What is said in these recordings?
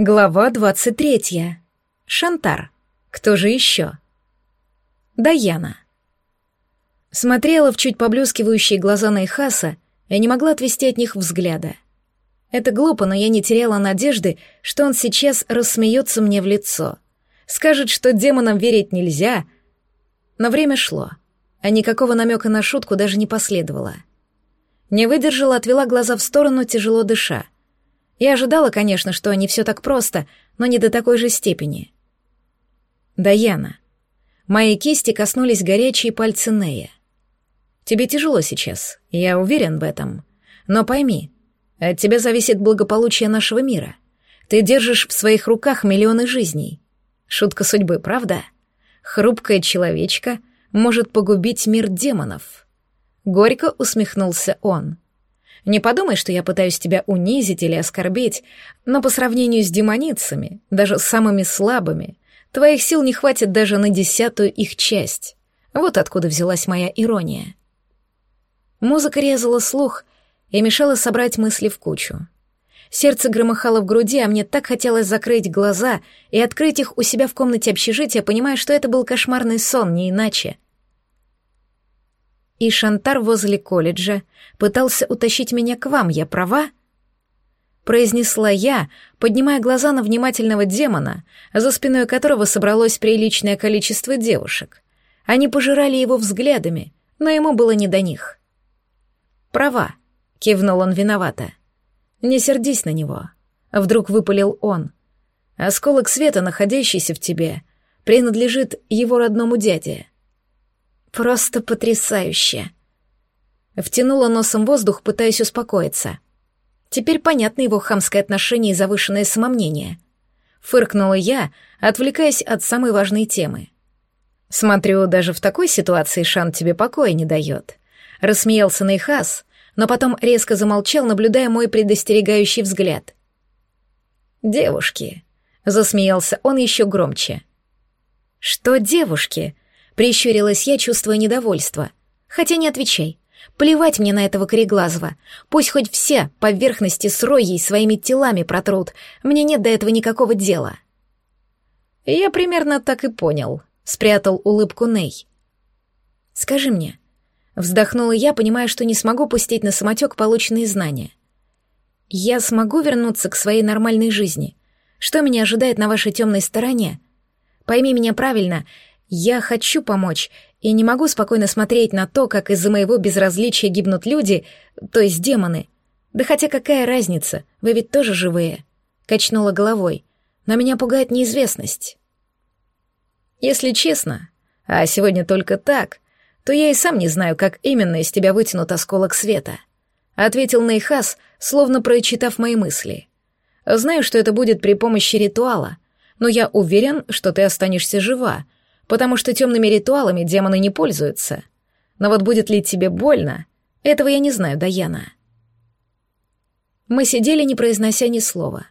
Глава 23. Шантар. Кто же еще? Даяна. Смотрела в чуть поблескивающие глаза Найхаса и не могла отвести от них взгляда. Это глупо, но я не теряла надежды, что он сейчас рассмеется мне в лицо. Скажет, что демонам верить нельзя. Но время шло, а никакого намека на шутку даже не последовало. Не выдержала, отвела глаза в сторону, тяжело дыша — я ожидала, конечно, что не все так просто, но не до такой же степени. Даяна. Мои кисти коснулись горячие пальцы Нея. Тебе тяжело сейчас, я уверен в этом. Но пойми, от тебя зависит благополучие нашего мира. Ты держишь в своих руках миллионы жизней. Шутка судьбы, правда? Хрупкая человечка может погубить мир демонов. Горько усмехнулся он. Не подумай, что я пытаюсь тебя унизить или оскорбить, но по сравнению с демоницами, даже самыми слабыми, твоих сил не хватит даже на десятую их часть. Вот откуда взялась моя ирония. Музыка резала слух и мешала собрать мысли в кучу. Сердце громыхало в груди, а мне так хотелось закрыть глаза и открыть их у себя в комнате общежития, понимая, что это был кошмарный сон, не иначе — и Шантар возле колледжа пытался утащить меня к вам, я права?» произнесла я, поднимая глаза на внимательного демона, за спиной которого собралось приличное количество девушек. Они пожирали его взглядами, но ему было не до них. «Права», — кивнул он виновато. «Не сердись на него», — вдруг выпалил он. «Осколок света, находящийся в тебе, принадлежит его родному дяде. Просто потрясающе. Втянула носом воздух, пытаясь успокоиться. Теперь понятно его хамское отношение и завышенное самомнение. Фыркнула я, отвлекаясь от самой важной темы. «Смотрю, даже в такой ситуации Шан тебе покоя не дает». Рассмеялся Нейхас, но потом резко замолчал, наблюдая мой предостерегающий взгляд. «Девушки», — засмеялся он еще громче. «Что девушки?» Прищурилась я, чувствуя недовольство. Хотя не отвечай. Плевать мне на этого кореглазого. Пусть хоть все поверхности с Ройей своими телами протрут. Мне нет до этого никакого дела. Я примерно так и понял. Спрятал улыбку Ней. Скажи мне. Вздохнула я, понимая, что не смогу пустить на самотек полученные знания. Я смогу вернуться к своей нормальной жизни. Что меня ожидает на вашей темной стороне? Пойми меня правильно, я хочу помочь и не могу спокойно смотреть на то, как из-за моего безразличия гибнут люди, то есть демоны. Да хотя какая разница, вы ведь тоже живые. Качнула головой. Но меня пугает неизвестность. Если честно, а сегодня только так, то я и сам не знаю, как именно из тебя вытянут осколок света. Ответил Нейхас, словно прочитав мои мысли. Знаю, что это будет при помощи ритуала, но я уверен, что ты останешься жива, потому что темными ритуалами демоны не пользуются. Но вот будет ли тебе больно, этого я не знаю, Даяна. Мы сидели, не произнося ни слова.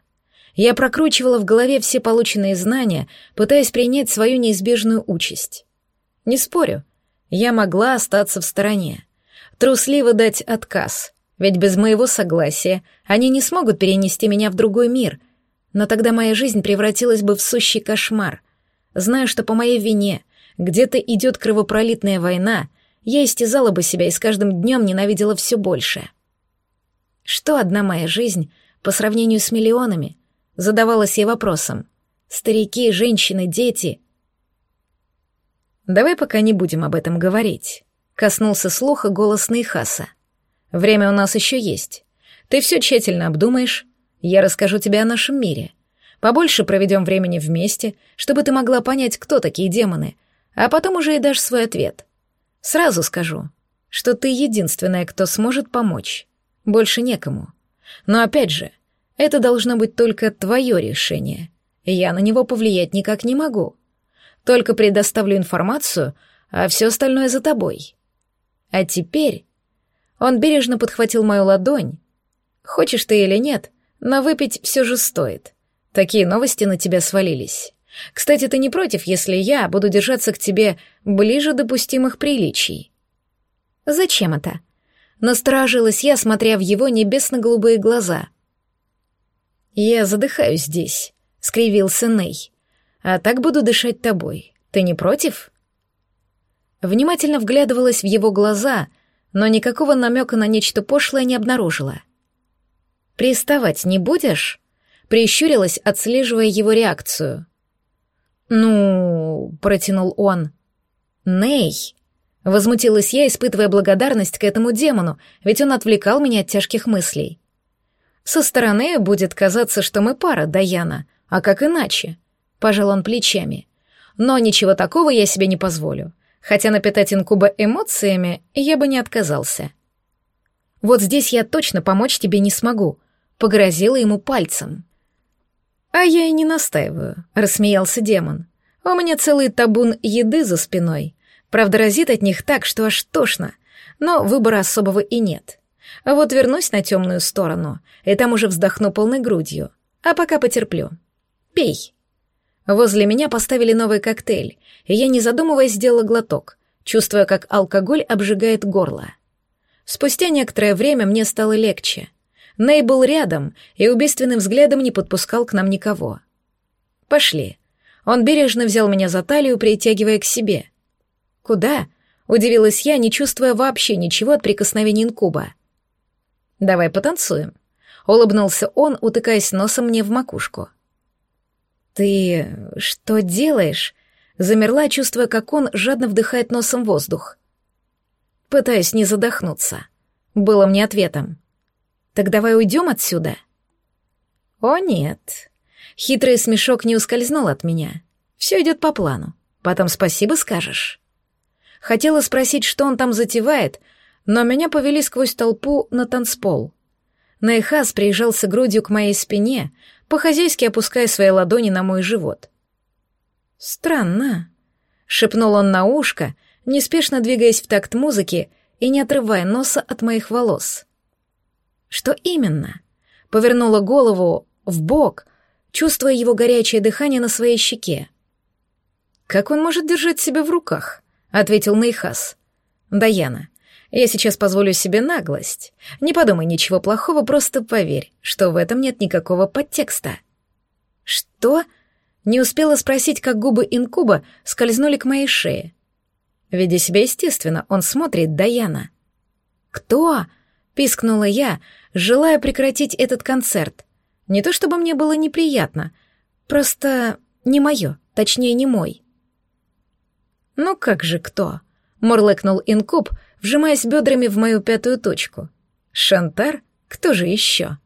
Я прокручивала в голове все полученные знания, пытаясь принять свою неизбежную участь. Не спорю, я могла остаться в стороне. Трусливо дать отказ, ведь без моего согласия они не смогут перенести меня в другой мир, но тогда моя жизнь превратилась бы в сущий кошмар, Зная, что по моей вине где-то идет кровопролитная война, я истязала бы себя и с каждым днем ненавидела все больше. Что одна моя жизнь по сравнению с миллионами? Задавалась я вопросом. Старики, женщины, дети. Давай пока не будем об этом говорить. Коснулся слуха голос Нейхаса. Время у нас еще есть. Ты все тщательно обдумаешь. Я расскажу тебе о нашем мире. Побольше проведем времени вместе, чтобы ты могла понять, кто такие демоны, а потом уже и дашь свой ответ. Сразу скажу, что ты единственная, кто сможет помочь. Больше некому. Но опять же, это должно быть только твое решение. Я на него повлиять никак не могу. Только предоставлю информацию, а все остальное за тобой. А теперь... Он бережно подхватил мою ладонь. Хочешь ты или нет, но выпить все же стоит. Такие новости на тебя свалились. Кстати, ты не против, если я буду держаться к тебе ближе допустимых приличий?» «Зачем это?» Насторожилась я, смотря в его небесно-голубые глаза. «Я задыхаюсь здесь», — скривился Ней. «А так буду дышать тобой. Ты не против?» Внимательно вглядывалась в его глаза, но никакого намека на нечто пошлое не обнаружила. «Приставать не будешь?» — прищурилась, отслеживая его реакцию. «Ну...» — протянул он. «Ней!» — возмутилась я, испытывая благодарность к этому демону, ведь он отвлекал меня от тяжких мыслей. «Со стороны будет казаться, что мы пара, Даяна, а как иначе?» — пожал он плечами. «Но ничего такого я себе не позволю хотя напитать инкуба эмоциями я бы не отказался. «Вот здесь я точно помочь тебе не смогу», — погрозила ему пальцем. «А я и не настаиваю», — рассмеялся демон. «У меня целый табун еды за спиной. Правда, разит от них так, что аж тошно, но выбора особого и нет. Вот вернусь на темную сторону, и там уже вздохну полной грудью. А пока потерплю. Пей». Возле меня поставили новый коктейль, и я, не задумываясь, сделала глоток, чувствуя, как алкоголь обжигает горло. Спустя некоторое время мне стало легче. Ней был рядом и убийственным взглядом не подпускал к нам никого. «Пошли». Он бережно взял меня за талию, притягивая к себе. «Куда?» — удивилась я, не чувствуя вообще ничего от прикосновений инкуба. «Давай потанцуем», — улыбнулся он, утыкаясь носом мне в макушку. «Ты что делаешь?» Замерла, чувствуя, как он жадно вдыхает носом воздух. Пытаюсь не задохнуться. Было мне ответом. «Так давай уйдем отсюда?» «О, нет». Хитрый смешок не ускользнул от меня. Все идет по плану. Потом спасибо скажешь. Хотела спросить, что он там затевает, но меня повели сквозь толпу на танцпол. Найхас приезжался грудью к моей спине, по-хозяйски опуская свои ладони на мой живот. «Странно», — шепнул он на ушко, неспешно двигаясь в такт музыки и не отрывая носа от моих волос. «Что именно?» Повернула голову в бок, чувствуя его горячее дыхание на своей щеке. «Как он может держать себя в руках?» — ответил Нейхас. «Даяна, я сейчас позволю себе наглость. Не подумай ничего плохого, просто поверь, что в этом нет никакого подтекста». «Что?» Не успела спросить, как губы инкуба скользнули к моей шее. Видя себя естественно, он смотрит Даяна. «Кто?» — пискнула я, желая прекратить этот концерт. Не то чтобы мне было неприятно, просто не мое, точнее, не мой. «Ну как же кто?» — мурлыкнул инкуб, вжимаясь бедрами в мою пятую точку. «Шантар? Кто же еще?»